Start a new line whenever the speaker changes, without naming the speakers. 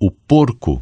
o porco.